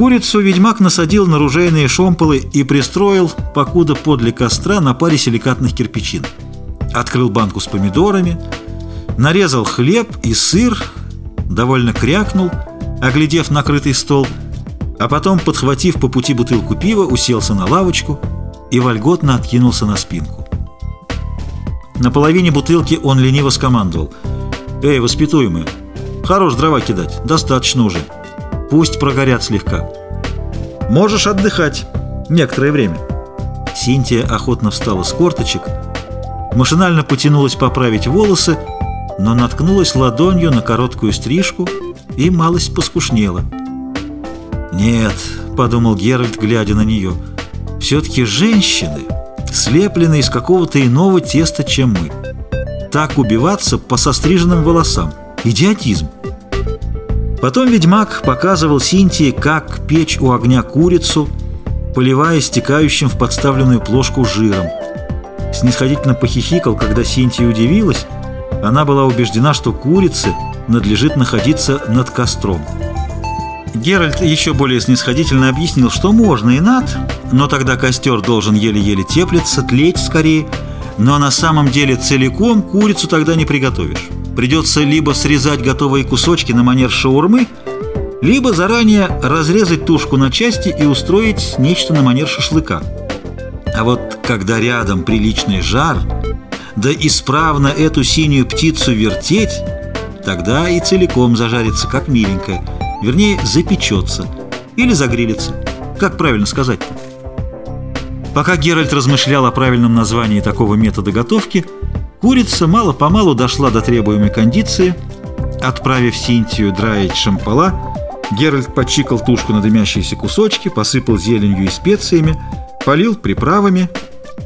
Курицу ведьмак насадил на ружейные шомполы и пристроил, покуда подле костра, на паре силикатных кирпичин. Открыл банку с помидорами, нарезал хлеб и сыр, довольно крякнул, оглядев накрытый стол, а потом, подхватив по пути бутылку пива, уселся на лавочку и вольготно откинулся на спинку. На половине бутылки он лениво скомандовал. «Эй, воспитуемые, хорош дрова кидать, достаточно уже». Пусть прогорят слегка. Можешь отдыхать некоторое время. Синтия охотно встала с корточек, машинально потянулась поправить волосы, но наткнулась ладонью на короткую стрижку и малость поскушнела. «Нет», — подумал Геральт, глядя на нее, — «все-таки женщины слеплены из какого-то иного теста, чем мы. Так убиваться по состриженным волосам. Идиотизм». Потом ведьмак показывал Синтии, как печь у огня курицу, поливая стекающим в подставленную плошку жиром. Снисходительно похихикал, когда Синтия удивилась. Она была убеждена, что курице надлежит находиться над костром. Геральт еще более снисходительно объяснил, что можно и над, но тогда костер должен еле-еле теплиться, тлеть скорее, но на самом деле целиком курицу тогда не приготовишь. Придется либо срезать готовые кусочки на манер шаурмы, либо заранее разрезать тушку на части и устроить нечто на манер шашлыка. А вот когда рядом приличный жар, да исправно эту синюю птицу вертеть, тогда и целиком зажарится, как миленькая, вернее, запечется или загрилится. Как правильно сказать-то? Пока Геральт размышлял о правильном названии такого метода готовки, Курица мало-помалу дошла до требуемой кондиции. Отправив Синтию драить шампала, Геральт почикал тушку на дымящиеся кусочки, посыпал зеленью и специями, полил приправами,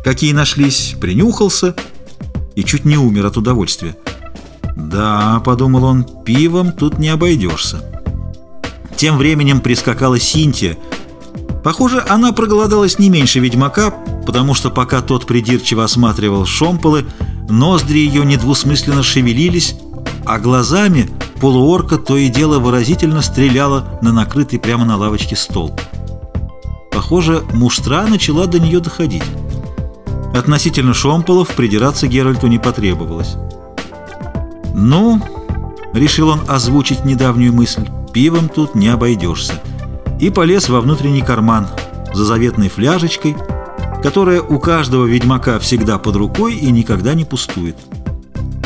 какие нашлись, принюхался и чуть не умер от удовольствия. «Да», — подумал он, — «пивом тут не обойдешься». Тем временем прискакала Синтия. Похоже, она проголодалась не меньше ведьмака, потому что пока тот придирчиво осматривал шомполы, Ноздри ее недвусмысленно шевелились, а глазами полуорка то и дело выразительно стреляла на накрытый прямо на лавочке стол. Похоже, муштра начала до нее доходить. Относительно шомполов придираться Геральту не потребовалось. «Ну», — решил он озвучить недавнюю мысль, — «пивом тут не обойдешься». И полез во внутренний карман за заветной фляжечкой — которая у каждого ведьмака всегда под рукой и никогда не пустует.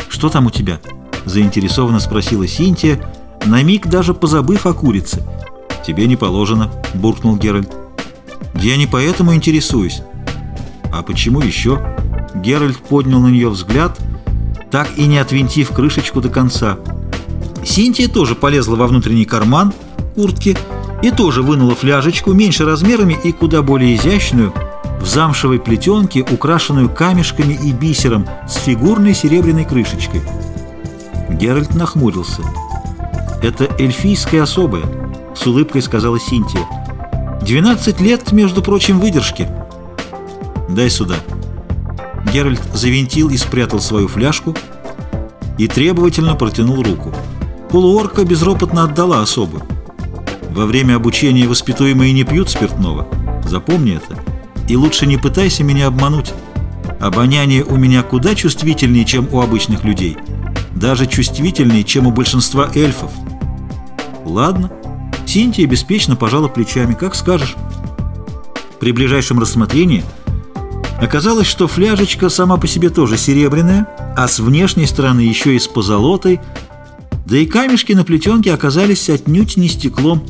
«Что там у тебя?» – заинтересованно спросила Синтия, на миг даже позабыв о курице. «Тебе не положено», – буркнул Геральт. «Я не поэтому интересуюсь». «А почему еще?» Геральт поднял на нее взгляд, так и не отвинтив крышечку до конца. Синтия тоже полезла во внутренний карман куртки и тоже вынула фляжечку меньше размерами и куда более изящную – в замшевой плетенке, украшенную камешками и бисером с фигурной серебряной крышечкой. Геральт нахмурился. «Это эльфийская особая», — с улыбкой сказала Синтия. «Двенадцать лет, между прочим, выдержки». «Дай сюда». Геральт завинтил и спрятал свою фляжку и требовательно протянул руку. Полуорка безропотно отдала особу. Во время обучения воспитуемые не пьют спиртного. Запомни это. И лучше не пытайся меня обмануть. Обоняние у меня куда чувствительнее, чем у обычных людей. Даже чувствительнее, чем у большинства эльфов. Ладно. Синтия беспечно пожала плечами. Как скажешь. При ближайшем рассмотрении оказалось, что фляжечка сама по себе тоже серебряная, а с внешней стороны еще и с позолотой, да и камешки на плетенке оказались отнюдь не стеклом.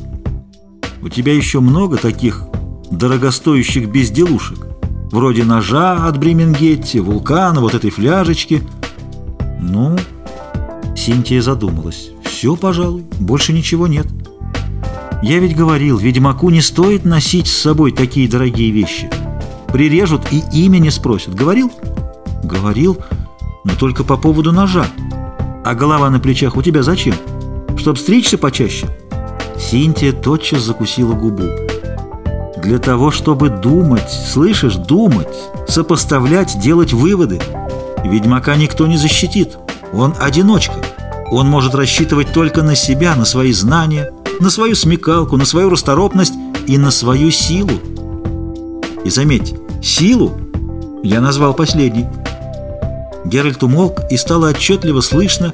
У тебя еще много таких дорогостоящих безделушек, вроде ножа от Бремингетти, вулкана, вот этой фляжечки. Ну, Синтия задумалась. Все, пожалуй, больше ничего нет. Я ведь говорил, ведьмаку не стоит носить с собой такие дорогие вещи. Прирежут и имя не спросят. Говорил? Говорил, но только по поводу ножа. А голова на плечах у тебя зачем? Чтоб стричься почаще? Синтия тотчас закусила губу. Для того, чтобы думать, слышишь, думать, сопоставлять, делать выводы. Ведьмака никто не защитит. Он одиночка. Он может рассчитывать только на себя, на свои знания, на свою смекалку, на свою расторопность и на свою силу. И заметь, силу я назвал последней. Геральт умолк, и стало отчетливо слышно,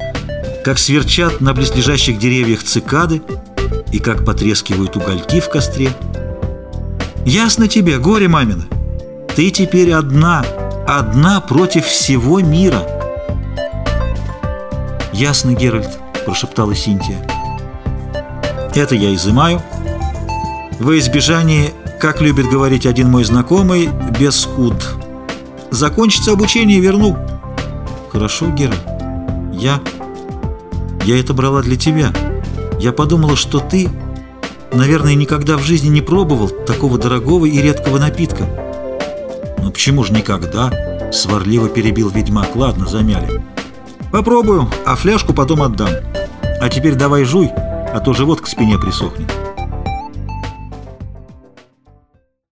как сверчат на близлежащих деревьях цикады и как потрескивают угольки в костре. «Ясно тебе, горе мамина, ты теперь одна, одна против всего мира». «Ясно, Геральт», — прошептала Синтия. «Это я изымаю. Во избежание, как любит говорить один мой знакомый, без скуд. Закончится обучение, верну». «Хорошо, Геральт, я...» Я это брала для тебя. Я подумала, что ты, наверное, никогда в жизни не пробовал такого дорогого и редкого напитка. Ну почему же никогда? Сварливо перебил ведьмак. Ладно, замяли. Попробую, а фляжку потом отдам. А теперь давай жуй, а то живот к спине присохнет.